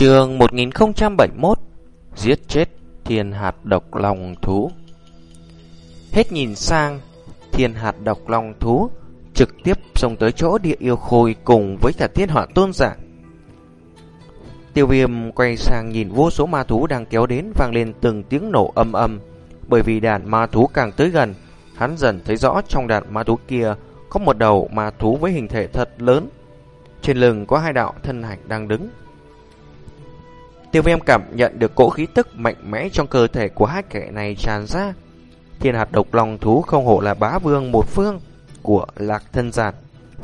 Trường 1071 Giết chết thiên hạt độc lòng thú. Hết nhìn sang, Thiên hạt độc lòng thú Trực tiếp xông tới chỗ địa yêu khôi Cùng với cả thiên họa tôn giả. Tiêu viêm quay sang nhìn vô số ma thú đang kéo đến, Vang lên từng tiếng nổ âm âm. Bởi vì đàn ma thú càng tới gần, Hắn dần thấy rõ trong đàn ma thú kia Có một đầu ma thú với hình thể thật lớn. Trên lưng có hai đạo thân hạch đang đứng. Tiêu viêm cảm nhận được cỗ khí tức mạnh mẽ trong cơ thể của hai kẻ này tràn ra. Thiên hạt độc lòng thú không hổ là bá vương một phương của lạc thân giạt.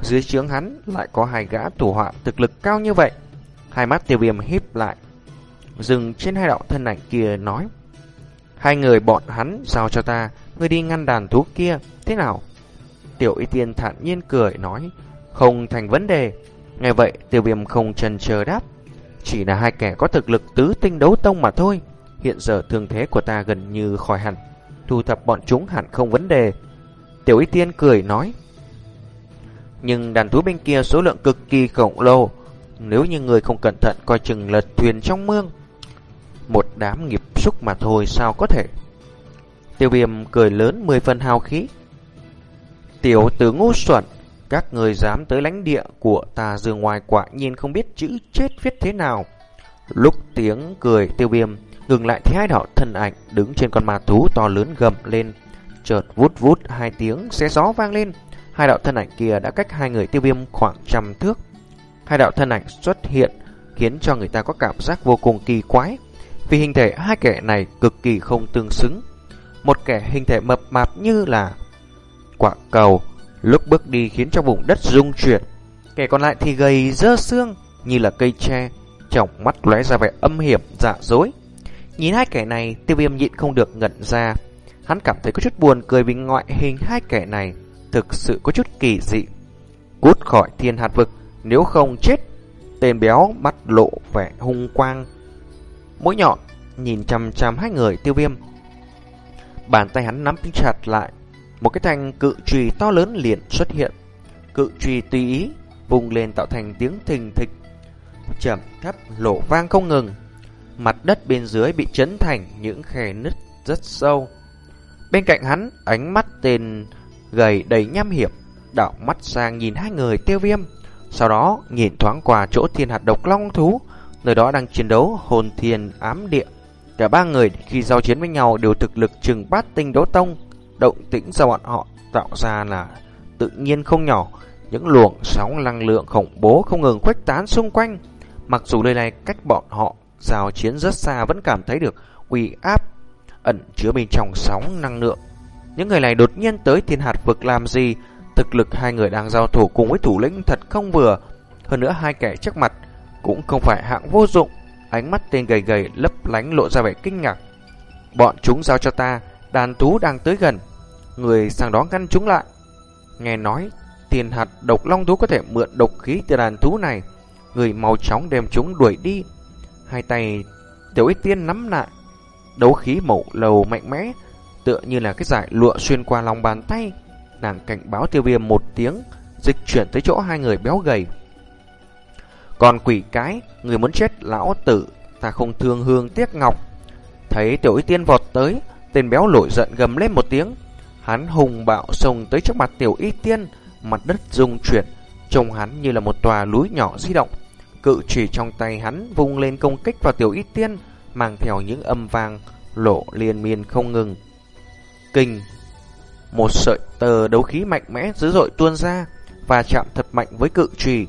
Dưới trướng hắn lại có hai gã thủ họa thực lực cao như vậy. Hai mắt tiêu viêm híp lại. Dừng trên hai đạo thân ảnh kia nói. Hai người bọn hắn giao cho ta, ngươi đi ngăn đàn thú kia, thế nào? Tiểu y tiên thản nhiên cười nói, không thành vấn đề. Nghe vậy tiêu viêm không chần chờ đáp. Chỉ là hai kẻ có thực lực tứ tinh đấu tông mà thôi. Hiện giờ thương thế của ta gần như khỏi hẳn. Thu thập bọn chúng hẳn không vấn đề. Tiểu Y Tiên cười nói. Nhưng đàn thú bên kia số lượng cực kỳ khổng lồ. Nếu như người không cẩn thận coi chừng lật thuyền trong mương. Một đám nghiệp xúc mà thôi sao có thể. Tiêu viêm cười lớn mười phần hào khí. Tiểu tử ngu xuẩn, các người dám tới lãnh địa của ta dương ngoài quả nhiên không biết chữ chết viết thế nào. Lúc tiếng cười tiêu viêm, ngừng lại thì hai đạo thân ảnh đứng trên con ma thú to lớn gầm lên. Chợt vút vút, hai tiếng xé gió vang lên. Hai đạo thân ảnh kia đã cách hai người tiêu viêm khoảng trăm thước. Hai đạo thân ảnh xuất hiện khiến cho người ta có cảm giác vô cùng kỳ quái. Vì hình thể hai kẻ này cực kỳ không tương xứng. Một kẻ hình thể mập mạp như là quả cầu Lúc bước đi khiến cho vùng đất rung chuyển, Kẻ còn lại thì gầy dơ xương Như là cây tre, Trong mắt lóe ra vẻ âm hiểm dạ dối. Nhìn hai kẻ này, Tiêu viêm nhịn không được ngẩn ra. Hắn cảm thấy có chút buồn cười vì ngoại hình hai kẻ này Thực sự có chút kỳ dị. Cút khỏi thiên hạt vực, Nếu không chết, Tên béo mắt lộ vẻ hung quang. Mũi nhọn Nhìn chăm chăm hai người tiêu viêm. Bàn tay hắn nắm chặt lại một cái thanh cự trùy to lớn liền xuất hiện. Cự trùy tùy ý, vùng lên tạo thành tiếng thình thịch, trầm thấp lộ vang không ngừng. Mặt đất bên dưới bị chấn thành những khe nứt rất sâu. Bên cạnh hắn, ánh mắt tên gầy đầy nham hiểm, đảo mắt sang nhìn hai người tiêu viêm. Sau đó nhìn thoáng qua chỗ thiên hạt độc long thú, nơi đó đang chiến đấu hồn thiên ám địa. Cả ba người khi giao chiến với nhau đều thực lực chừng bát tinh đấu tông, động tĩnh do bọn họ tạo ra là tự nhiên không nhỏ. Những luồng sóng năng lượng khủng bố không ngừng khuếch tán xung quanh. Mặc dù nơi này cách bọn họ giao chiến rất xa vẫn cảm thấy được uy áp ẩn chứa bên trong sóng năng lượng. Những người này đột nhiên tới thiên hạt vực làm gì? Thực lực hai người đang giao thủ cùng với thủ lĩnh thật không vừa. Hơn nữa hai kẻ trước mặt cũng không phải hạng vô dụng. Ánh mắt tên gầy gầy lấp lánh lộ ra vẻ kinh ngạc. Bọn chúng giao cho ta, đàn thú đang tới gần. Người sang đó ngăn chúng lại. Nghe nói, tiền hạt độc long thú có thể mượn độc khí từ đàn thú này. Người mau chóng đem chúng đuổi đi. Hai tay tiểu ích tiên nắm lại. Đấu khí màu lầu mạnh mẽ, tựa như là cái giải lụa xuyên qua lòng bàn tay. Nàng cảnh báo tiêu viêm một tiếng, dịch chuyển tới chỗ hai người béo gầy. Còn quỷ cái, người muốn chết lão tử, ta không thương hương tiếc ngọc. Thấy tiểu y tiên vọt tới, tên béo nổi giận gầm lên một tiếng, Hắn hùng bạo xông tới trước mặt tiểu y tiên, mặt đất rung chuyển, trông hắn như là một tòa núi nhỏ di động. Cự chỉ trong tay hắn vung lên công kích vào tiểu y tiên, mang theo những âm vang lộ liên miên không ngừng. Kinh Một sợi tờ đấu khí mạnh mẽ dữ dội tuôn ra và chạm thật mạnh với cự trì.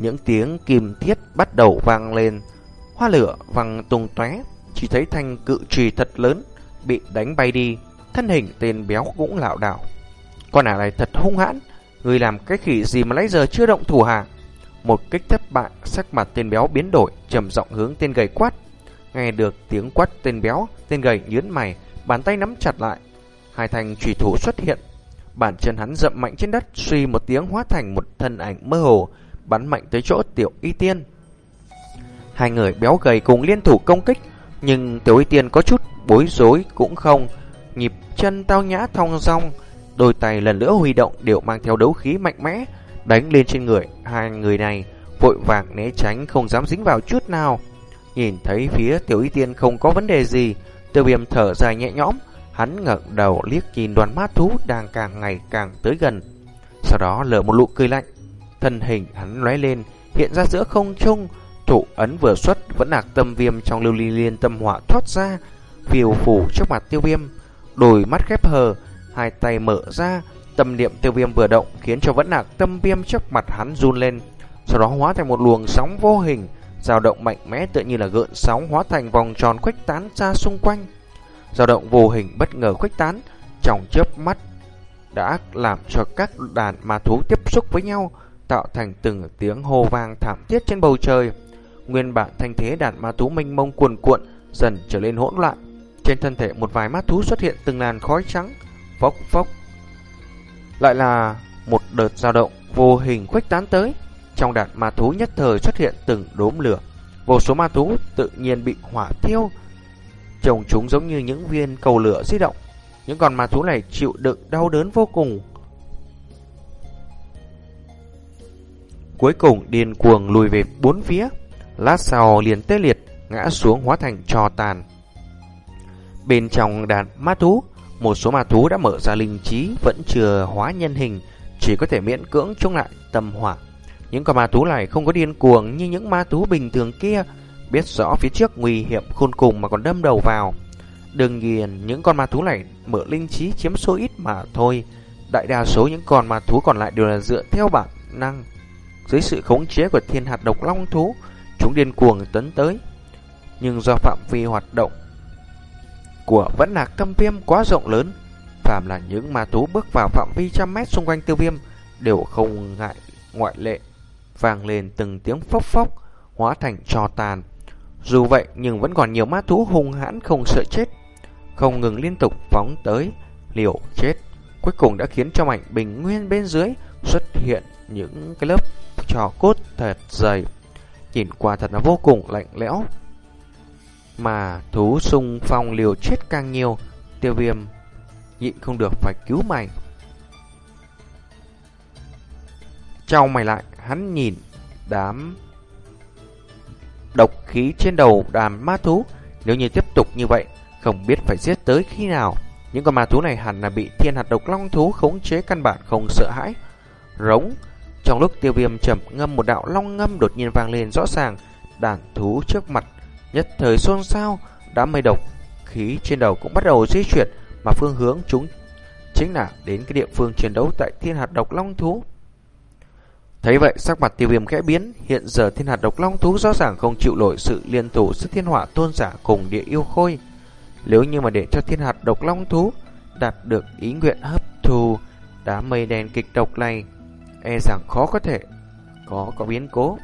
Những tiếng kim thiết bắt đầu vang lên, hoa lửa văng tung tóe, chỉ thấy thanh cự trì thật lớn bị đánh bay đi. Thân hình tên béo cũng lạo đảo. Con ả này thật hung hãn, Người làm cái khỉ gì mà lấy giờ chưa động thủ hả? Một kích thất bại, Sắc mặt tên béo biến đổi, trầm giọng hướng tên gầy quát. Nghe được tiếng quát tên béo, Tên gầy nhướn mày, Bàn tay nắm chặt lại. Hai thành trùy thủ xuất hiện. Bàn chân hắn dậm mạnh trên đất, Suy một tiếng hóa thành một thân ảnh mơ hồ, Bắn mạnh tới chỗ tiểu y tiên. Hai người béo gầy cùng liên thủ công kích, Nhưng tiểu y tiên có chút bối rối cũng không Nhịp chân tao nhã thong dong, đôi tay lần nữa huy động đều mang theo đấu khí mạnh mẽ, đánh lên trên người hai người này, vội vàng né tránh không dám dính vào chút nào. Nhìn thấy phía tiểu y tiên không có vấn đề gì, tiêu viêm thở dài nhẹ nhõm, hắn ngẩng đầu liếc nhìn đoàn ma thú đang càng ngày càng tới gần. Sau đó lở một nụ cười lạnh, thân hình hắn lóe lên, hiện ra giữa không trung, thủ ấn vừa xuất vẫn là tâm viêm trong lưu ly liên tâm hỏa thoát ra, phiêu phủ trước mặt tiêu viêm, đôi mắt khép hờ, hai tay mở ra, tâm niệm tiêu viêm vừa động khiến cho vẫn nạc tâm viêm trước mặt hắn run lên, sau đó hóa thành một luồng sóng vô hình, dao động mạnh mẽ tựa như là gợn sóng hóa thành vòng tròn khuếch tán ra xung quanh. Dao động vô hình bất ngờ khuếch tán, trong chớp mắt đã làm cho các đàn ma thú tiếp xúc với nhau, tạo thành từng tiếng hô vang thảm thiết trên bầu trời. Nguyên bản thanh thế đàn ma thú mênh mông cuồn cuộn dần trở lên hỗn loạn. Trên thân thể một vài ma thú xuất hiện từng làn khói trắng, phốc phốc. Lại là một đợt dao động vô hình khuếch tán tới. Trong đàn ma thú nhất thời xuất hiện từng đốm lửa. Vô số ma thú tự nhiên bị hỏa thiêu. Trông chúng giống như những viên cầu lửa di động. Những con ma thú này chịu đựng đau đớn vô cùng. Cuối cùng điên cuồng lùi về bốn phía. Lát sau liền tê liệt, ngã xuống hóa thành trò tàn. Bên trong đàn ma thú, một số ma thú đã mở ra linh trí vẫn chưa hóa nhân hình, chỉ có thể miễn cưỡng chống lại tâm hỏa. Những con ma thú này không có điên cuồng như những ma thú bình thường kia, biết rõ phía trước nguy hiểm khôn cùng mà còn đâm đầu vào. Đương nhiên, những con ma thú này mở linh trí chiếm số ít mà thôi. Đại đa số những con ma thú còn lại đều là dựa theo bản năng. Dưới sự khống chế của thiên hạt độc long thú, chúng điên cuồng tấn tới. Nhưng do phạm vi hoạt động của vẫn là tâm viêm quá rộng lớn, phạm là những ma thú bước vào phạm vi trăm mét xung quanh tiêu viêm đều không ngại ngoại lệ. Vang lên từng tiếng phốc phốc, hóa thành trò tàn. Dù vậy nhưng vẫn còn nhiều ma thú hung hãn không sợ chết, không ngừng liên tục phóng tới, liều chết. Cuối cùng đã khiến cho mảnh bình nguyên bên dưới xuất hiện những cái lớp trò cốt thật dày. Nhìn qua thật là vô cùng lạnh lẽo. Mà thú sung phong liều chết càng nhiều, tiêu viêm nhịn không được phải cứu mày. Trao mày lại, hắn nhìn đám độc khí trên đầu đàn ma thú. Nếu như tiếp tục như vậy, không biết phải giết tới khi nào. Những con ma thú này hẳn là bị thiên hạt độc long thú khống chế căn bản không sợ hãi. Rống, trong lúc tiêu viêm trầm ngâm một đạo long ngâm đột nhiên vang lên rõ ràng, đàn thú trước mặt nhất thời xôn xao, đám mây độc khí trên đầu cũng bắt đầu di chuyển mà phương hướng chúng chính là đến cái địa phương chiến đấu tại thiên hạt độc long thú. Thấy vậy sắc mặt tiêu viêm khẽ biến. Hiện giờ thiên hạt độc long thú rõ ràng không chịu nổi sự liên thủ sức thiên hỏa tôn giả cùng địa yêu khôi. Nếu như mà để cho thiên hạt độc long thú Đạt được ý nguyện hấp thu Đám mây đen kịch độc này E rằng khó có thể Có có biến cố.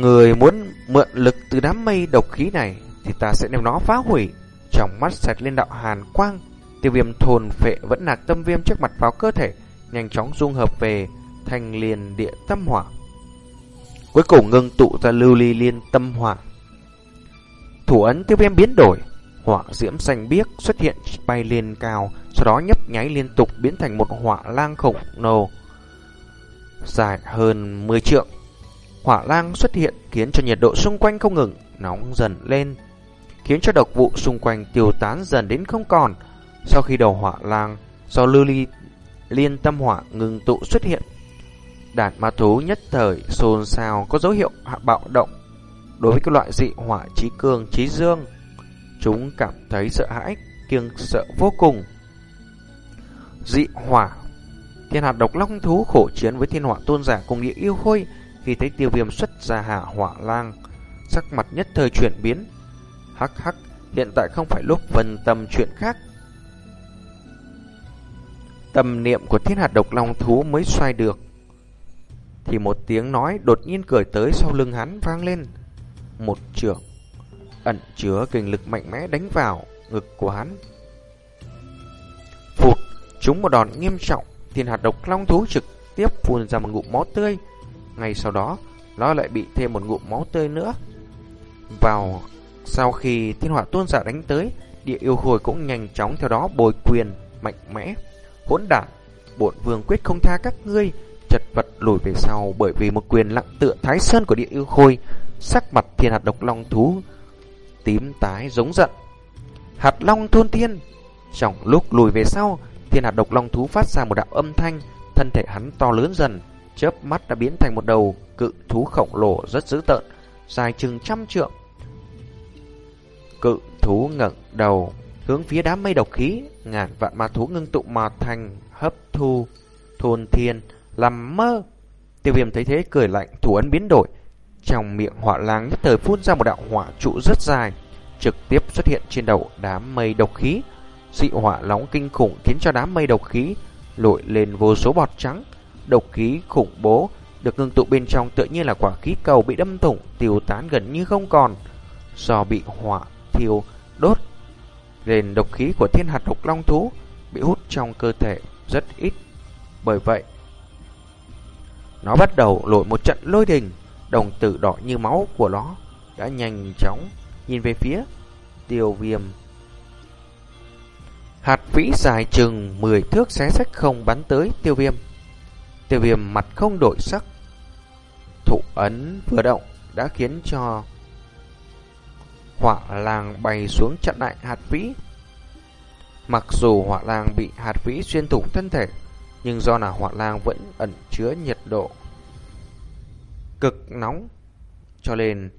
Người muốn mượn lực từ đám mây độc khí này Thì ta sẽ đem nó phá hủy Trong mắt sạch lên đạo hàn quang Tiêu viêm thồn phệ vẫn nạc tâm viêm trước mặt vào cơ thể, nhanh chóng dung hợp về thành liền địa tâm hỏa. Cuối cùng ngưng tụ ra lưu ly liên tâm hỏa. Thủ ấn tiêu viêm biến đổi, hỏa diễm xanh biếc xuất hiện bay lên cao, sau đó nhấp nháy liên tục biến thành một hỏa lang khổng lồ dài hơn 10 trượng. Hỏa lang xuất hiện khiến cho nhiệt độ xung quanh không ngừng nóng dần lên, khiến cho độc vụ xung quanh tiêu tán dần đến không còn. Sau khi đầu hỏa lang do lưu ly liên tâm hỏa ngừng tụ xuất hiện, đàn ma thú nhất thời xôn xao có dấu hiệu hạ bạo động. Đối với các loại dị hỏa trí cường trí dương, chúng cảm thấy sợ hãi, kiêng sợ vô cùng. Dị hỏa Thiên hạt độc long thú khổ chiến với thiên hỏa tôn giả cùng địa yêu khôi khi thấy tiêu viêm xuất ra hạ hỏa lang, sắc mặt nhất thời chuyển biến. Hắc hắc, hiện tại không phải lúc phân tâm chuyện khác, Tâm niệm của thiên hạt độc long thú mới xoay được. Thì một tiếng nói đột nhiên cười tới sau lưng hắn vang lên. Một trường ẩn chứa kinh lực mạnh mẽ đánh vào ngực của hắn. Phụt, chúng một đòn nghiêm trọng, thiên hạt độc long thú trực tiếp phun ra một ngụm máu tươi. Ngay sau đó, nó lại bị thêm một ngụm máu tươi nữa. Vào sau khi thiên hỏa tôn giả đánh tới, địa yêu khôi cũng nhanh chóng theo đó bồi quyền mạnh mẽ hỗn đản, bổn vương quyết không tha các ngươi, chật vật lùi về sau bởi vì một quyền lặng tựa thái sơn của địa yêu khôi, sắc mặt thiên hạt độc long thú tím tái giống giận. Hạt long thôn thiên, trong lúc lùi về sau, thiên hạt độc long thú phát ra một đạo âm thanh, thân thể hắn to lớn dần, chớp mắt đã biến thành một đầu cự thú khổng lồ rất dữ tợn, dài chừng trăm trượng. Cự thú ngẩng đầu, hướng phía đám mây độc khí, ngàn vạn ma thú ngưng tụ mà thành hấp thu, thôn thiên, làm mơ. Tiêu viêm thấy thế cười lạnh, thủ ấn biến đổi. Trong miệng hỏa lang nhất thời phun ra một đạo hỏa trụ rất dài, trực tiếp xuất hiện trên đầu đám mây độc khí. Dị hỏa nóng kinh khủng khiến cho đám mây độc khí lội lên vô số bọt trắng. Độc khí khủng bố được ngưng tụ bên trong tựa như là quả khí cầu bị đâm thủng, tiêu tán gần như không còn. Do bị hỏa thiêu đốt, nền độc khí của thiên hạt độc long thú bị hút trong cơ thể rất ít. Bởi vậy, nó bắt đầu lội một trận lôi đình, đồng tử đỏ như máu của nó đã nhanh chóng nhìn về phía tiêu viêm. Hạt vĩ dài chừng 10 thước xé sách không bắn tới tiêu viêm. Tiêu viêm mặt không đổi sắc. Thụ ấn vừa động đã khiến cho hỏa làng bay xuống chặn lại hạt vĩ. Mặc dù hỏa lang bị hạt vĩ xuyên thủng thân thể, nhưng do là hỏa lang vẫn ẩn chứa nhiệt độ cực nóng, cho nên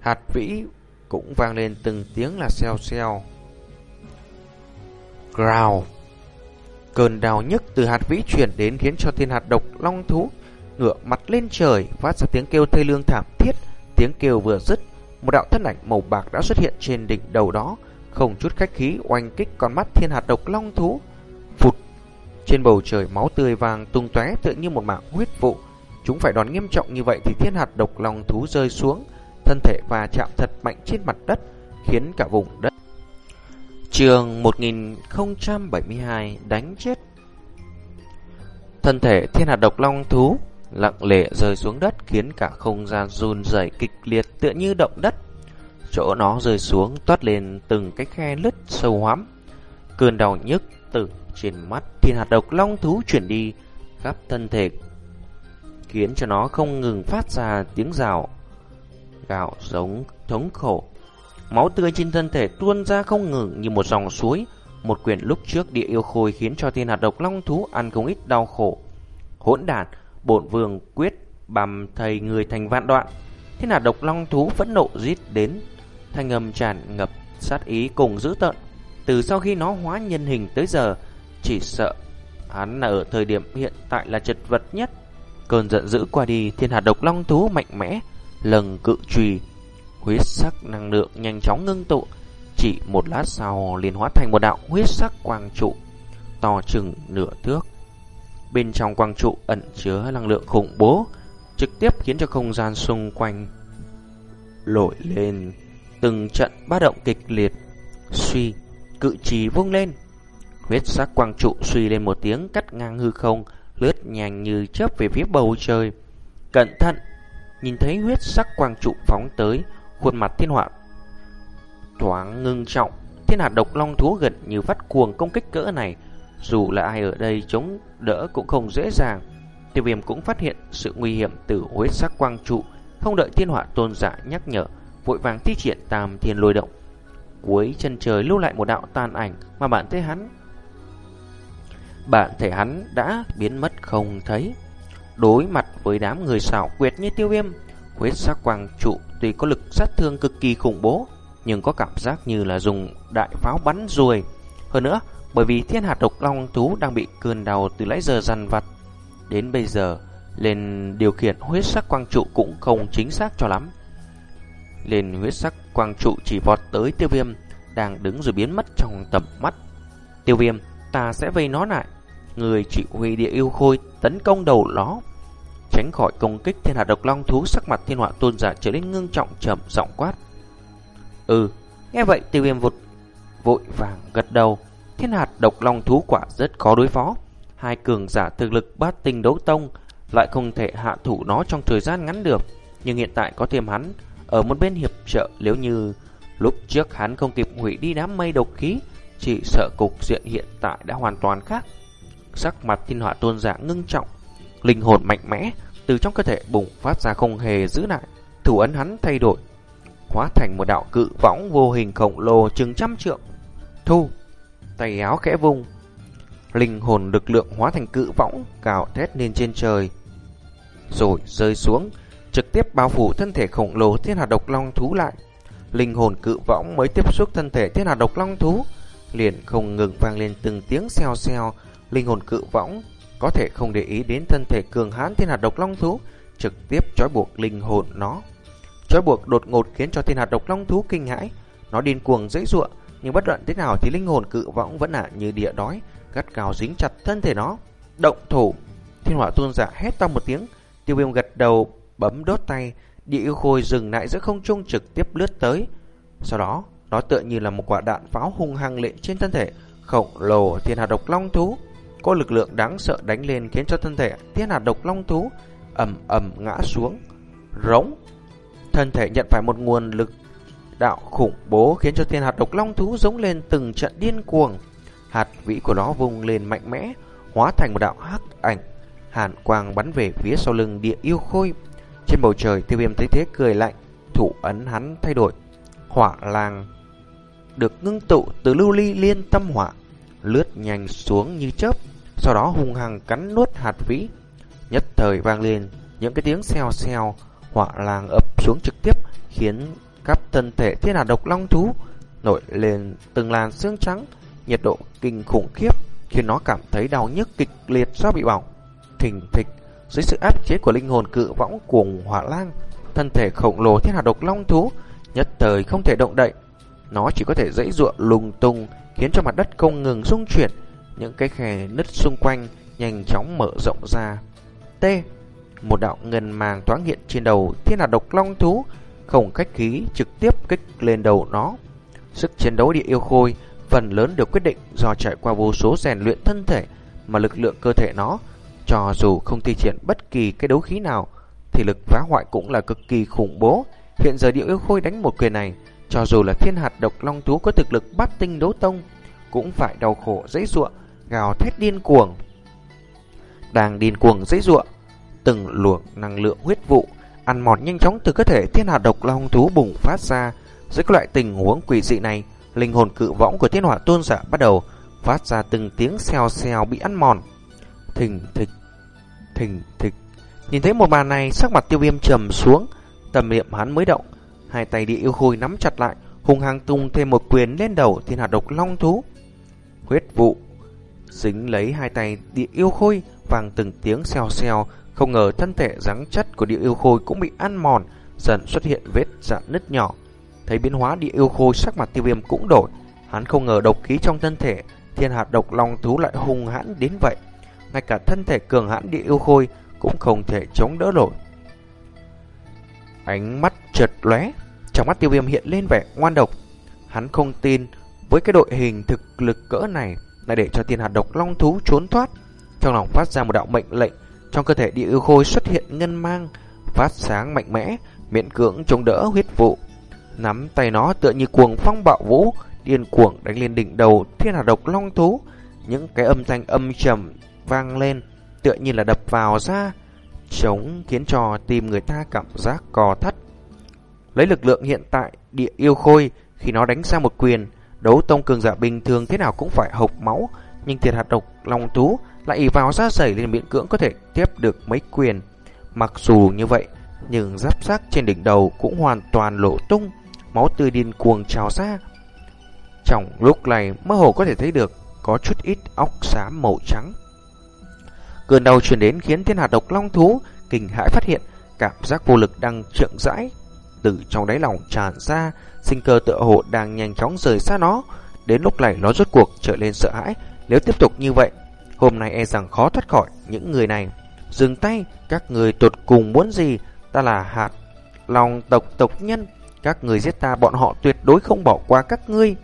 hạt vĩ cũng vang lên từng tiếng là xeo xeo. Growl Cơn đau nhức từ hạt vĩ chuyển đến khiến cho thiên hạt độc long thú ngựa mặt lên trời phát ra tiếng kêu thê lương thảm thiết. Tiếng kêu vừa dứt, một đạo thân ảnh màu bạc đã xuất hiện trên đỉnh đầu đó, không chút khách khí oanh kích con mắt thiên hạt độc long thú. Phụt! Trên bầu trời máu tươi vàng tung tóe tựa như một mạng huyết vụ. Chúng phải đòn nghiêm trọng như vậy thì thiên hạt độc long thú rơi xuống, thân thể và chạm thật mạnh trên mặt đất, khiến cả vùng đất. Trường 1072 đánh chết Thân thể thiên hạt độc long thú lặng lẽ rơi xuống đất khiến cả không gian run rẩy kịch liệt tựa như động đất. Chỗ nó rơi xuống toát lên từng cái khe lứt sâu hoắm. Cơn đau nhức từ trên mắt thiên hạt độc long thú chuyển đi, khắp thân thể khiến cho nó không ngừng phát ra tiếng rào gạo giống thống khổ. Máu tươi trên thân thể tuôn ra không ngừng như một dòng suối. Một quyền lúc trước địa yêu khôi khiến cho thiên hạt độc long thú ăn không ít đau khổ. Hỗn đản, bổn vương quyết bằm thầy người thành vạn đoạn. Thiên hạt độc long thú phẫn nộ rít đến, thanh âm tràn ngập sát ý cùng dữ tợn. Từ sau khi nó hóa nhân hình tới giờ, chỉ sợ hắn là ở thời điểm hiện tại là chật vật nhất. Cơn giận dữ qua đi, thiên hạt độc long thú mạnh mẽ, lần cự trùy, huyết sắc năng lượng nhanh chóng ngưng tụ, chỉ một lát sau liền hóa thành một đạo huyết sắc quang trụ, to chừng nửa thước. Bên trong quang trụ ẩn chứa năng lượng khủng bố, trực tiếp khiến cho không gian xung quanh lội lên từng trận ba động kịch liệt. Suy, cự trì vung lên. Huyết sắc quang trụ suy lên một tiếng cắt ngang hư không, lướt nhanh như chớp về phía bầu trời. Cẩn thận! Nhìn thấy huyết sắc quang trụ phóng tới, khuôn mặt thiên họa thoáng ngưng trọng. Thiên hạt độc long thú gần như phát cuồng công kích cỡ này, dù là ai ở đây chống đỡ cũng không dễ dàng. Tiêu viêm cũng phát hiện sự nguy hiểm từ huyết sắc quang trụ, không đợi thiên họa tôn giả nhắc nhở, vội vàng thi triển tam thiên lôi động. Cuối chân trời lưu lại một đạo tàn ảnh mà bạn thấy hắn. Bạn thể hắn đã biến mất không thấy. Đối mặt với đám người xảo quyệt như tiêu viêm, huyết sắc quang trụ tuy có lực sát thương cực kỳ khủng bố, nhưng có cảm giác như là dùng đại pháo bắn ruồi. Hơn nữa, bởi vì thiên hạt độc long thú đang bị cơn đau từ lãi giờ dằn vặt. Đến bây giờ, lên điều khiển huyết sắc quang trụ cũng không chính xác cho lắm. Lên huyết sắc quang trụ chỉ vọt tới tiêu viêm, đang đứng rồi biến mất trong tầm mắt. Tiêu viêm, ta sẽ vây nó lại. Người chỉ huy địa yêu khôi tấn công đầu nó. Tránh khỏi công kích thiên hạt độc long thú sắc mặt thiên họa tôn giả trở nên ngưng trọng trầm giọng quát. Ừ, nghe vậy tiêu viêm vụt vội vàng gật đầu. Thiên hạt độc long thú quả rất khó đối phó. Hai cường giả thực lực bát tinh đấu tông lại không thể hạ thủ nó trong thời gian ngắn được. Nhưng hiện tại có thêm hắn ở một bên hiệp trợ nếu như lúc trước hắn không kịp hủy đi đám mây độc khí, chỉ sợ cục diện hiện tại đã hoàn toàn khác. Sắc mặt thiên họa tôn giả ngưng trọng, Linh hồn mạnh mẽ từ trong cơ thể bùng phát ra không hề giữ lại, thủ ấn hắn thay đổi, hóa thành một đạo cự võng vô hình khổng lồ chừng trăm trượng. Thu, tay áo khẽ vung, linh hồn lực lượng hóa thành cự võng cào thét lên trên trời, rồi rơi xuống, trực tiếp bao phủ thân thể khổng lồ thiên hạt độc long thú lại. Linh hồn cự võng mới tiếp xúc thân thể thiên hạt độc long thú, liền không ngừng vang lên từng tiếng xèo xèo. Linh hồn cự võng có thể không để ý đến thân thể cường hãn thiên hạt độc long thú, trực tiếp trói buộc linh hồn nó. Trói buộc đột ngột khiến cho thiên hạt độc long thú kinh hãi, nó điên cuồng dãy giụa, nhưng bất luận thế nào thì linh hồn cự võng vẫn ả như địa đói, gắt gào dính chặt thân thể nó. Động thủ, thiên hỏa tuôn giả hét to một tiếng, tiêu viêm gật đầu, bấm đốt tay, địa yêu khôi dừng lại giữa không trung trực tiếp lướt tới. Sau đó, nó tựa như là một quả đạn pháo hung hăng lệ trên thân thể khổng lồ thiên hạt độc long thú. Có lực lượng đáng sợ đánh lên khiến cho thân thể thiên hạt độc long thú ầm ầm ngã xuống, rống. Thân thể nhận phải một nguồn lực đạo khủng bố khiến cho thiên hạt độc long thú giống lên từng trận điên cuồng. Hạt vĩ của nó vùng lên mạnh mẽ, hóa thành một đạo hắc ảnh. Hàn quang bắn về phía sau lưng địa yêu khôi. Trên bầu trời tiêu viêm thấy thế cười lạnh, thủ ấn hắn thay đổi. Hỏa làng được ngưng tụ từ lưu ly liên tâm hỏa, lướt nhanh xuống như chớp, sau đó hung hăng cắn nuốt hạt vĩ. Nhất thời vang lên những cái tiếng xèo xèo, hỏa làng ập xuống trực tiếp khiến các thân thể thiên hạt độc long thú nổi lên từng làn xương trắng, nhiệt độ kinh khủng khiếp khiến nó cảm thấy đau nhức kịch liệt do bị bỏng. Thình thịch dưới sự áp chế của linh hồn cự võng cuồng hỏa lang, thân thể khổng lồ thiên hạt độc long thú nhất thời không thể động đậy. Nó chỉ có thể dãy ruộng lung tung, khiến cho mặt đất không ngừng rung chuyển, những cái khe nứt xung quanh nhanh chóng mở rộng ra. T. Một đạo ngân màng thoáng hiện trên đầu thiên hạt độc long thú, không cách khí trực tiếp kích lên đầu nó. Sức chiến đấu địa yêu khôi phần lớn được quyết định do trải qua vô số rèn luyện thân thể mà lực lượng cơ thể nó, cho dù không thi triển bất kỳ cái đấu khí nào, thì lực phá hoại cũng là cực kỳ khủng bố. Hiện giờ địa yêu khôi đánh một quyền này, cho dù là thiên hạt độc long thú có thực lực bát tinh đấu tông, cũng phải đau khổ dễ ruộng, gào thét điên cuồng. Đang điên cuồng dãy ruộng, từng luồng năng lượng huyết vụ ăn mòn nhanh chóng từ cơ thể thiên hạ độc long thú bùng phát ra. Dưới các loại tình huống quỷ dị này, linh hồn cự võng của thiên hỏa tôn giả bắt đầu phát ra từng tiếng xèo xèo bị ăn mòn. Thình thịch, thình thịch. Nhìn thấy một màn này, sắc mặt tiêu viêm trầm xuống, tầm niệm hắn mới động. Hai tay địa yêu khôi nắm chặt lại, hùng hăng tung thêm một quyền lên đầu thiên hạ độc long thú. Huyết vụ, dính lấy hai tay địa yêu khôi, vang từng tiếng xèo xèo, không ngờ thân thể rắn chất của địa yêu khôi cũng bị ăn mòn, dần xuất hiện vết dạn nứt nhỏ. Thấy biến hóa địa yêu khôi sắc mặt tiêu viêm cũng đổi, hắn không ngờ độc khí trong thân thể thiên hạt độc long thú lại hung hãn đến vậy. Ngay cả thân thể cường hãn địa yêu khôi cũng không thể chống đỡ nổi. Ánh mắt chợt lóe, trong mắt tiêu viêm hiện lên vẻ ngoan độc. Hắn không tin với cái đội hình thực lực cỡ này lại để cho tiên hạt độc long thú trốn thoát. Trong lòng phát ra một đạo mệnh lệnh, trong cơ thể địa yêu khôi xuất hiện ngân mang, phát sáng mạnh mẽ, miễn cưỡng chống đỡ huyết vụ. Nắm tay nó tựa như cuồng phong bạo vũ, điên cuồng đánh lên đỉnh đầu thiên hạt độc long thú. Những cái âm thanh âm trầm vang lên, tựa như là đập vào ra, chống khiến cho tim người ta cảm giác cò thắt. Lấy lực lượng hiện tại, địa yêu khôi, khi nó đánh ra một quyền, đấu tông cường giả bình thường thế nào cũng phải hộc máu, nhưng thiệt hạt độc long thú lại ỉ vào ra sẩy lên miễn cưỡng có thể tiếp được mấy quyền. Mặc dù như vậy, nhưng giáp xác trên đỉnh đầu cũng hoàn toàn lộ tung, máu tươi điên cuồng trào ra. Trong lúc này, mơ hồ có thể thấy được có chút ít óc xám màu trắng. Cơn đau truyền đến khiến thiên hạt độc long thú kinh hãi phát hiện cảm giác vô lực đang trượng rãi từ trong đáy lòng tràn ra, sinh cơ tựa hồ đang nhanh chóng rời xa nó. Đến lúc này nó rốt cuộc trở lên sợ hãi, nếu tiếp tục như vậy, hôm nay e rằng khó thoát khỏi những người này. Dừng tay, các người tụt cùng muốn gì? Ta là hạt lòng tộc tộc nhân, các người giết ta bọn họ tuyệt đối không bỏ qua các ngươi.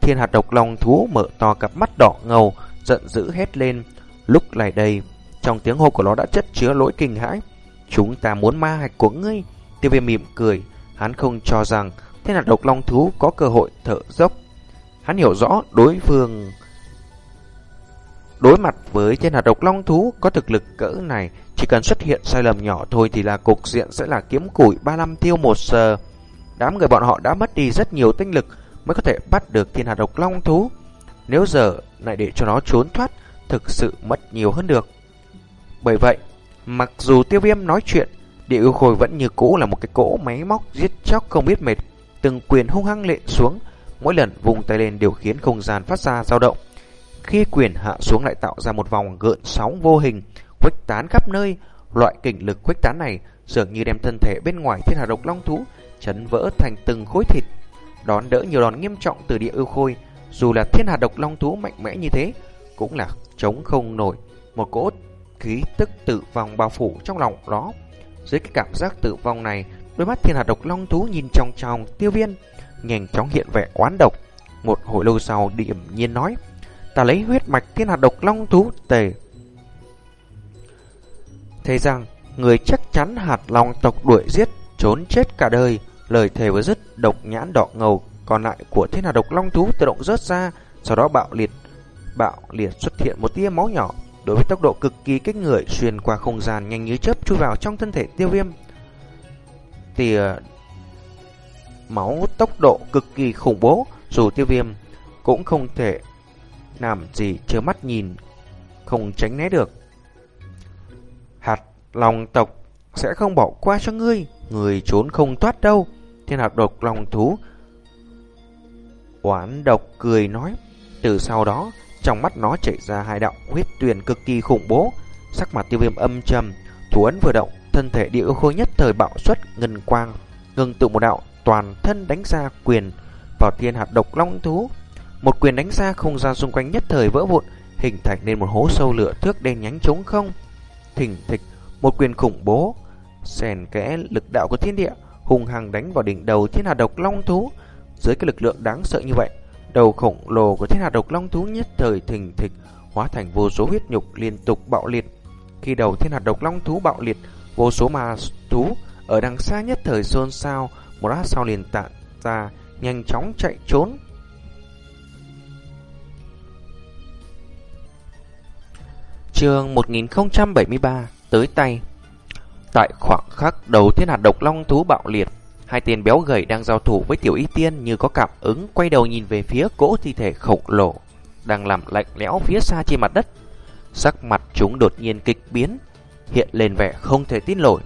Thiên hạt độc lòng thú mở to cặp mắt đỏ ngầu, giận dữ hét lên. Lúc này đây, trong tiếng hô của nó đã chất chứa lỗi kinh hãi. Chúng ta muốn ma hạch của ngươi. Tiêu viêm mỉm cười, hắn không cho rằng thiên là độc long thú có cơ hội thở dốc. Hắn hiểu rõ đối phương Đối mặt với thiên hạt độc long thú có thực lực cỡ này, chỉ cần xuất hiện sai lầm nhỏ thôi thì là cục diện sẽ là kiếm củi 35 tiêu một giờ. Đám người bọn họ đã mất đi rất nhiều tinh lực mới có thể bắt được thiên hạt độc long thú. Nếu giờ lại để cho nó trốn thoát, thực sự mất nhiều hơn được. Bởi vậy, mặc dù tiêu viêm nói chuyện, địa yêu khôi vẫn như cũ là một cái cỗ máy móc giết chóc không biết mệt, từng quyền hung hăng lệ xuống, mỗi lần vùng tay lên đều khiến không gian phát ra dao động. Khi quyền hạ xuống lại tạo ra một vòng gợn sóng vô hình, khuếch tán khắp nơi, loại kình lực khuếch tán này dường như đem thân thể bên ngoài thiên hà độc long thú chấn vỡ thành từng khối thịt, đón đỡ nhiều đòn nghiêm trọng từ địa yêu khôi, dù là thiên hà độc long thú mạnh mẽ như thế, cũng là chống không nổi một cỗ khí tức tự vong bao phủ trong lòng đó. Dưới cái cảm giác tử vong này, đôi mắt thiên hà độc long thú nhìn trong trong tiêu viên, nhanh chóng hiện vẻ oán độc. Một hồi lâu sau điểm nhiên nói, ta lấy huyết mạch thiên hạt độc long thú tề. Thế rằng, người chắc chắn hạt long tộc đuổi giết, trốn chết cả đời, lời thề vừa dứt độc nhãn đỏ ngầu còn lại của thiên hạt độc long thú tự động rớt ra, sau đó bạo liệt bạo liệt xuất hiện một tia máu nhỏ, đối với tốc độ cực kỳ kích người xuyên qua không gian nhanh như chớp chui vào trong thân thể tiêu viêm. Tìa ờ, máu tốc độ cực kỳ khủng bố, dù tiêu viêm cũng không thể làm gì chớ mắt nhìn, không tránh né được. Hạt lòng tộc sẽ không bỏ qua cho ngươi, người trốn không thoát đâu. Thiên hạt độc lòng thú oán độc cười nói. Từ sau đó, trong mắt nó chảy ra hai đạo huyết tuyền cực kỳ khủng bố. Sắc mặt tiêu viêm âm trầm, thủ ấn vừa động, thân thể địa khôi nhất thời bạo xuất ngân quang, ngừng tụ một đạo toàn thân đánh ra quyền vào thiên hạt độc long thú. Một quyền đánh ra không gian xung quanh nhất thời vỡ vụn, hình thành nên một hố sâu lửa thước đen nhánh trống không. Thỉnh thịch, một quyền khủng bố, xèn kẽ lực đạo của thiên địa, hùng hằng đánh vào đỉnh đầu thiên hạt độc long thú. Dưới cái lực lượng đáng sợ như vậy, đầu khổng lồ của thiên hạt độc long thú nhất thời thình thịch, hóa thành vô số huyết nhục liên tục bạo liệt. Khi đầu thiên hạt độc long thú bạo liệt, vô số ma thú ở đằng xa nhất thời xôn xao, một lát sau liền tản ra, nhanh chóng chạy trốn. Trường 1073 tới tay Tại khoảng khắc đầu thiên hạt độc long thú bạo liệt Hai tên béo gầy đang giao thủ với tiểu y tiên như có cảm ứng quay đầu nhìn về phía cỗ thi thể khổng lồ đang làm lạnh lẽo phía xa trên mặt đất. Sắc mặt chúng đột nhiên kịch biến, hiện lên vẻ không thể tin nổi.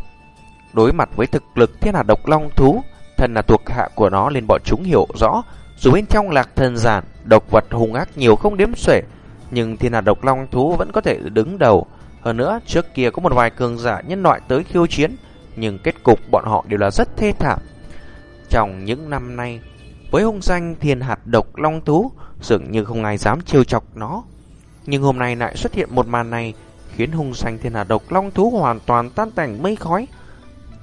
Đối mặt với thực lực thiên hà độc long thú, thần là thuộc hạ của nó nên bọn chúng hiểu rõ, dù bên trong lạc thần giản, độc vật hung ác nhiều không đếm xuể, nhưng thiên hà độc long thú vẫn có thể đứng đầu. Hơn nữa, trước kia có một vài cường giả nhân loại tới khiêu chiến, nhưng kết cục bọn họ đều là rất thê thảm. Trong những năm nay, với hung danh thiên hạt độc long thú, dường như không ai dám trêu chọc nó. Nhưng hôm nay lại xuất hiện một màn này, khiến hung danh thiên hạt độc long thú hoàn toàn tan tành mây khói.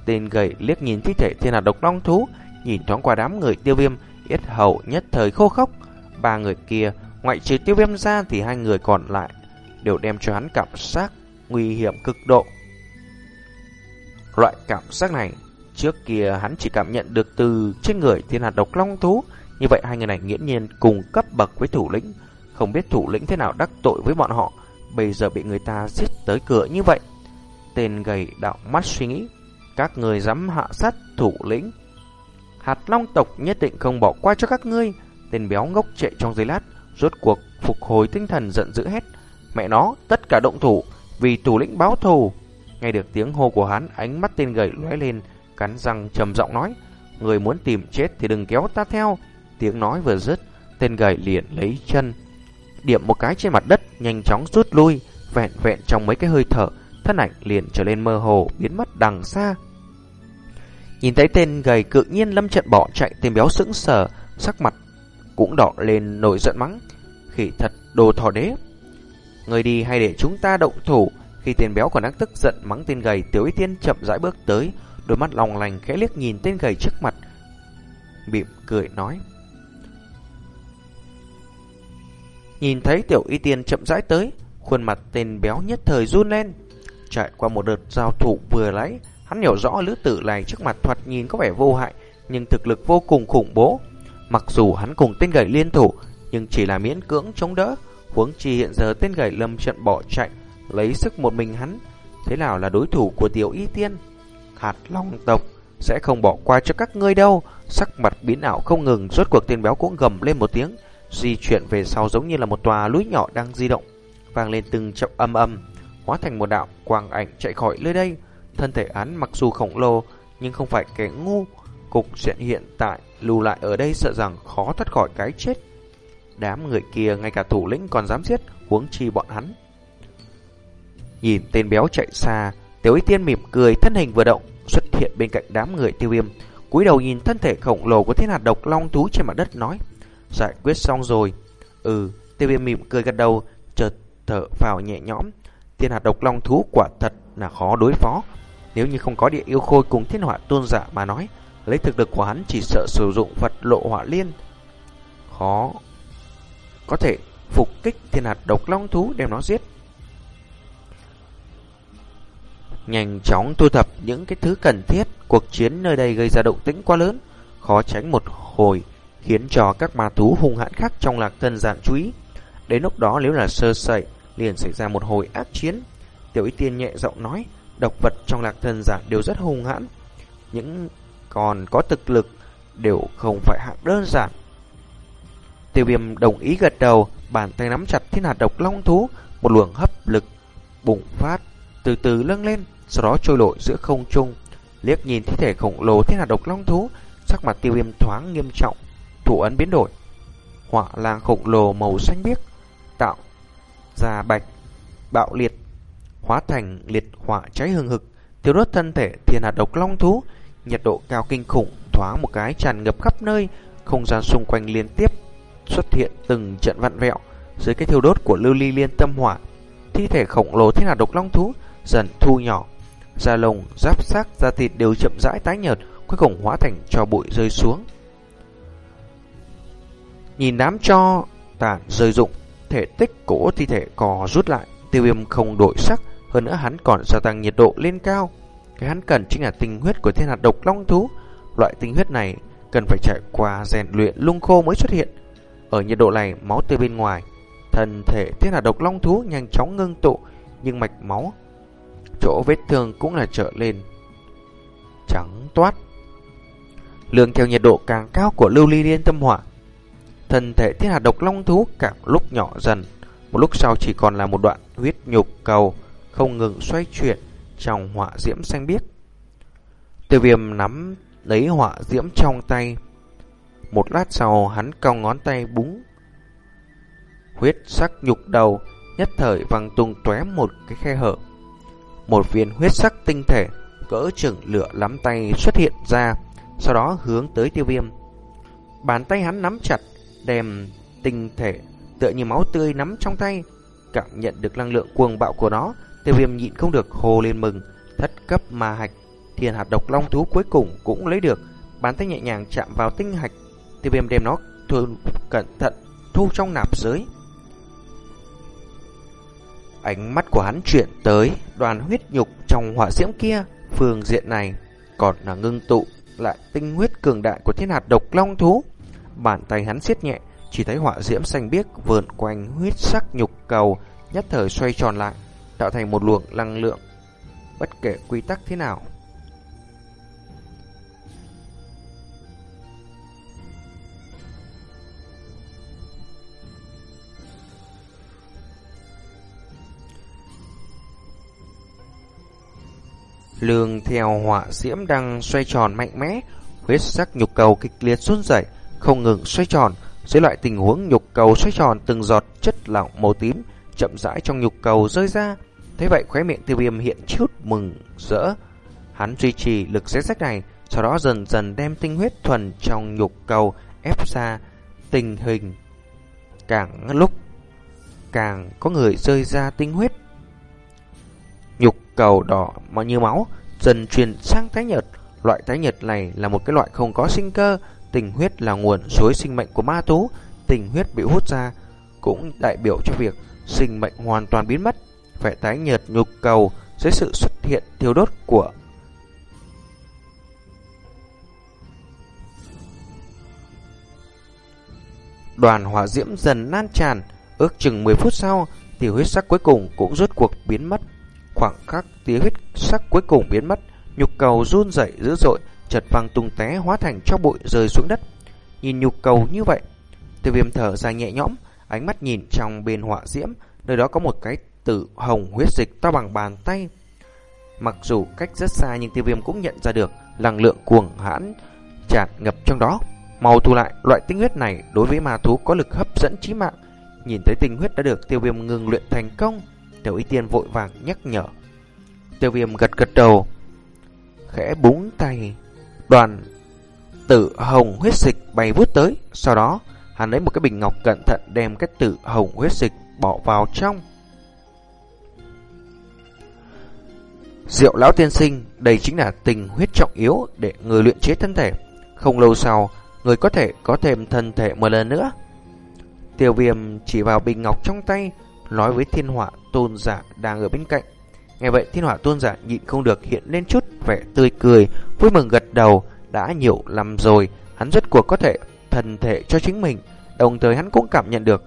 Tên gầy liếc nhìn thi thể thiên hạt độc long thú, nhìn thoáng qua đám người tiêu viêm, yết hầu nhất thời khô khốc. Ba người kia, ngoại trừ tiêu viêm ra thì hai người còn lại đều đem cho hắn cảm giác nguy hiểm cực độ. Loại cảm giác này Trước kia hắn chỉ cảm nhận được từ trên người thiên hạt độc long thú. Như vậy hai người này nghiễm nhiên cùng cấp bậc với thủ lĩnh. Không biết thủ lĩnh thế nào đắc tội với bọn họ. Bây giờ bị người ta giết tới cửa như vậy. Tên gầy đạo mắt suy nghĩ. Các người dám hạ sát thủ lĩnh. Hạt long tộc nhất định không bỏ qua cho các ngươi. Tên béo ngốc chạy trong giây lát. Rốt cuộc phục hồi tinh thần giận dữ hết. Mẹ nó, tất cả động thủ. Vì thủ lĩnh báo thù. Nghe được tiếng hô của hắn, ánh mắt tên gầy lóe lên, cắn răng trầm giọng nói, người muốn tìm chết thì đừng kéo ta theo. Tiếng nói vừa dứt, tên gầy liền lấy chân, điểm một cái trên mặt đất, nhanh chóng rút lui, vẹn vẹn trong mấy cái hơi thở, thân ảnh liền trở lên mơ hồ, biến mất đằng xa. Nhìn thấy tên gầy cự nhiên lâm trận bỏ chạy tên béo sững sờ, sắc mặt cũng đỏ lên nổi giận mắng. Khỉ thật đồ thỏ đế. Người đi hay để chúng ta động thủ. Khi tên béo còn đang tức giận mắng tên gầy, tiểu y tiên chậm rãi bước tới, Đôi mắt lòng lành khẽ liếc nhìn tên gầy trước mặt mỉm cười nói. Nhìn thấy tiểu y tiên chậm rãi tới Khuôn mặt tên béo nhất thời run lên. Trải qua một đợt giao thủ vừa lấy Hắn hiểu rõ lữ tử này trước mặt thoạt nhìn có vẻ vô hại Nhưng thực lực vô cùng khủng bố. Mặc dù hắn cùng tên gầy liên thủ Nhưng chỉ là miễn cưỡng chống đỡ Huống chi hiện giờ tên gầy lâm trận bỏ chạy, lấy sức một mình hắn, thế nào là đối thủ của tiểu y tiên? Hạt long tộc sẽ không bỏ qua cho các ngươi đâu. Sắc mặt biến ảo không ngừng, rốt cuộc tên béo cũng gầm lên một tiếng, di chuyển về sau giống như là một tòa núi nhỏ đang di động, vang lên từng chậm âm âm, hóa thành một đạo quang ảnh chạy khỏi nơi đây. Thân thể án mặc dù khổng lồ, nhưng không phải kẻ ngu. Cục diện hiện tại lưu lại ở đây sợ rằng khó thoát khỏi cái chết. Đám người kia ngay cả thủ lĩnh còn dám giết, huống chi bọn hắn. Nhìn tên béo chạy xa, Tiểu Y Tiên mỉm cười, thân hình vừa động, xuất hiện bên cạnh đám người tiêu viêm. cúi đầu nhìn thân thể khổng lồ của thiên hạt độc long thú trên mặt đất nói. Giải quyết xong rồi. Ừ, tiêu viêm mỉm cười gật đầu, chợt thở vào nhẹ nhõm. Thiên hạt độc long thú quả thật là khó đối phó. Nếu như không có địa yêu khôi cùng thiên họa tôn giả mà nói, lấy thực lực của hắn chỉ sợ sử dụng vật lộ hỏa liên. Khó có thể phục kích thiên hạt độc long thú đem nó giết. Nhanh chóng thu thập những cái thứ cần thiết, cuộc chiến nơi đây gây ra động tĩnh quá lớn, khó tránh một hồi, khiến cho các ma thú hung hãn khác trong lạc thân giản chú ý. Đến lúc đó nếu là sơ sẩy, liền xảy ra một hồi ác chiến. Tiểu y tiên nhẹ giọng nói, độc vật trong lạc thân giản đều rất hung hãn. Những còn có thực lực đều không phải hạng đơn giản. Tiêu viêm đồng ý gật đầu, bàn tay nắm chặt thiên hạt độc long thú, một luồng hấp lực bùng phát, từ từ lâng lên, sau đó trôi lội giữa không trung. Liếc nhìn thi thể khổng lồ thiên hạt độc long thú, sắc mặt tiêu viêm thoáng nghiêm trọng, thủ ấn biến đổi. Hỏa làng khổng lồ màu xanh biếc, tạo ra bạch, bạo liệt, hóa thành liệt hỏa cháy hừng hực, tiêu đốt thân thể thiên hạt độc long thú, nhiệt độ cao kinh khủng, thoáng một cái tràn ngập khắp nơi, không gian xung quanh liên tiếp xuất hiện từng trận vặn vẹo dưới cái thiêu đốt của lưu ly liên tâm hỏa. Thi thể khổng lồ thiên là độc long thú dần thu nhỏ, da lồng, giáp xác, da thịt đều chậm rãi tái nhợt, cuối cùng hóa thành cho bụi rơi xuống. Nhìn đám cho tàn rơi rụng, thể tích của thi thể cò rút lại, tiêu viêm không đổi sắc, hơn nữa hắn còn gia tăng nhiệt độ lên cao. Cái hắn cần chính là tinh huyết của thiên hạt độc long thú. Loại tinh huyết này cần phải trải qua rèn luyện lung khô mới xuất hiện. Ở nhiệt độ này, máu từ bên ngoài, thân thể thiên hạt độc long thú nhanh chóng ngưng tụ, nhưng mạch máu chỗ vết thương cũng là trở lên trắng toát. Lượng theo nhiệt độ càng cao của lưu ly liên tâm hỏa, thân thể thiên hạt độc long thú càng lúc nhỏ dần, một lúc sau chỉ còn là một đoạn huyết nhục cầu không ngừng xoay chuyển trong hỏa diễm xanh biếc. Tiêu viêm nắm lấy hỏa diễm trong tay. Một lát sau hắn cong ngón tay búng. Huyết sắc nhục đầu nhất thời văng tung tóe một cái khe hở. Một viên huyết sắc tinh thể cỡ chừng lửa lắm tay xuất hiện ra, sau đó hướng tới tiêu viêm. Bàn tay hắn nắm chặt, đem tinh thể tựa như máu tươi nắm trong tay, cảm nhận được năng lượng cuồng bạo của nó, tiêu viêm nhịn không được hồ lên mừng, thất cấp ma hạch, thiên hạt độc long thú cuối cùng cũng lấy được, bàn tay nhẹ nhàng chạm vào tinh hạch, tiêu viêm đem nó thu cẩn thận thu trong nạp giới. Ánh mắt của hắn chuyển tới đoàn huyết nhục trong hỏa diễm kia, phương diện này còn là ngưng tụ lại tinh huyết cường đại của thiên hạt độc long thú. Bàn tay hắn siết nhẹ, chỉ thấy hỏa diễm xanh biếc vượn quanh huyết sắc nhục cầu, nhất thời xoay tròn lại, tạo thành một luồng năng lượng. Bất kể quy tắc thế nào, Lương theo họa diễm đang xoay tròn mạnh mẽ, huyết sắc nhục cầu kịch liệt run rẩy, không ngừng xoay tròn. Dưới loại tình huống nhục cầu xoay tròn từng giọt chất lỏng màu tím chậm rãi trong nhục cầu rơi ra. Thế vậy khóe miệng tiêu viêm hiện chút mừng rỡ. Hắn duy trì lực xé rách này, sau đó dần dần đem tinh huyết thuần trong nhục cầu ép ra tình hình. Càng lúc càng có người rơi ra tinh huyết cầu đỏ mà như máu dần truyền sang tái nhật. Loại tái nhật này là một cái loại không có sinh cơ, tình huyết là nguồn suối sinh mệnh của ma thú, tình huyết bị hút ra cũng đại biểu cho việc sinh mệnh hoàn toàn biến mất. Phải tái nhật nhục cầu dưới sự xuất hiện thiêu đốt của đoàn hỏa diễm dần lan tràn, Ước chừng 10 phút sau thì huyết sắc cuối cùng cũng rốt cuộc biến mất. Khoảng khắc tia huyết sắc cuối cùng biến mất, nhục cầu run rẩy dữ dội, chật văng tung té hóa thành cho bụi rơi xuống đất. Nhìn nhục cầu như vậy, Tiêu Viêm thở dài nhẹ nhõm, ánh mắt nhìn trong bên họa diễm, nơi đó có một cái tử hồng huyết dịch to bằng bàn tay. Mặc dù cách rất xa nhưng Tiêu Viêm cũng nhận ra được năng lượng cuồng hãn tràn ngập trong đó. Màu thu lại, loại tinh huyết này đối với ma thú có lực hấp dẫn chí mạng. Nhìn thấy tinh huyết đã được tiêu viêm ngừng luyện thành công, tiểu y tiên vội vàng nhắc nhở. Tiêu viêm gật gật đầu, khẽ búng tay, đoàn tử hồng huyết dịch bay vút tới. Sau đó, hắn lấy một cái bình ngọc cẩn thận đem cái tử hồng huyết dịch bỏ vào trong. Diệu lão tiên sinh, đây chính là tình huyết trọng yếu để người luyện chế thân thể. Không lâu sau, người có thể có thêm thân thể một lần nữa. Tiêu viêm chỉ vào bình ngọc trong tay, nói với thiên họa tôn giả đang ở bên cạnh. Nghe vậy thiên họa tôn giả nhịn không được hiện lên chút vẻ tươi cười, vui mừng gật đầu, đã nhiều năm rồi, hắn rất cuộc có thể thần thể cho chính mình, đồng thời hắn cũng cảm nhận được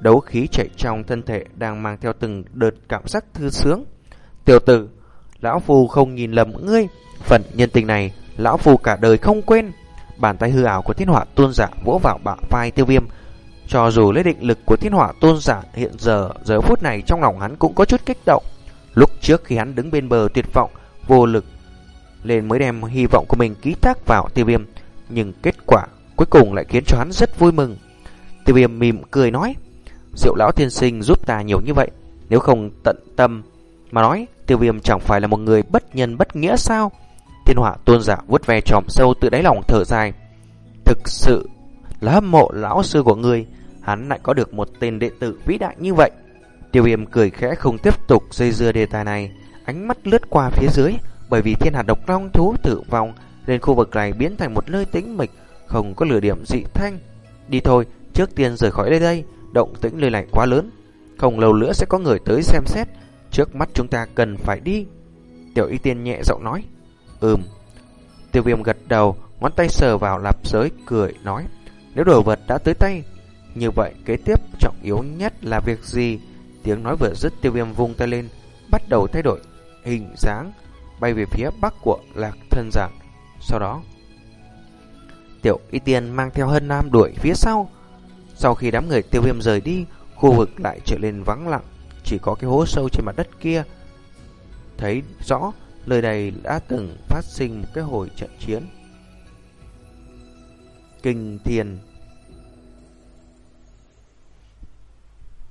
đấu khí chạy trong thân thể đang mang theo từng đợt cảm giác thư sướng. Tiểu tử, lão phu không nhìn lầm ngươi, phần nhân tình này lão phu cả đời không quên. Bàn tay hư ảo của thiên họa tôn giả vỗ vào bả vai tiêu viêm. Cho dù lấy định lực của thiên họa tôn giả hiện giờ, giờ phút này trong lòng hắn cũng có chút kích động. Lúc trước khi hắn đứng bên bờ tuyệt vọng, vô lực, lên mới đem hy vọng của mình ký thác vào tiêu viêm. Nhưng kết quả cuối cùng lại khiến cho hắn rất vui mừng. Tiêu viêm mỉm cười nói, Diệu lão thiên sinh giúp ta nhiều như vậy, nếu không tận tâm mà nói, tiêu viêm chẳng phải là một người bất nhân bất nghĩa sao? Thiên họa tôn giả vuốt ve tròm sâu từ đáy lòng thở dài. Thực sự là hâm mộ lão sư của ngươi, hắn lại có được một tên đệ tử vĩ đại như vậy. Tiêu viêm cười khẽ không tiếp tục dây dưa đề tài này, ánh mắt lướt qua phía dưới, bởi vì thiên hạt độc long thú tử vong lên khu vực này biến thành một nơi tĩnh mịch, không có lửa điểm dị thanh. Đi thôi, trước tiên rời khỏi đây đây, động tĩnh nơi này quá lớn, không lâu nữa sẽ có người tới xem xét, trước mắt chúng ta cần phải đi. Tiểu y tiên nhẹ giọng nói. Ừm. Tiêu viêm gật đầu, ngón tay sờ vào lạp giới, cười, nói. Nếu đồ vật đã tới tay, như vậy kế tiếp trọng yếu nhất là việc gì? Tiếng nói vừa dứt tiêu viêm vung tay lên, bắt đầu thay đổi hình dáng, bay về phía bắc của lạc thân giản. Sau đó, tiểu y tiên mang theo hân nam đuổi phía sau. Sau khi đám người tiêu viêm rời đi, khu vực lại trở nên vắng lặng, chỉ có cái hố sâu trên mặt đất kia. Thấy rõ lời này đã từng phát sinh một cái hồi trận chiến. Kinh thiền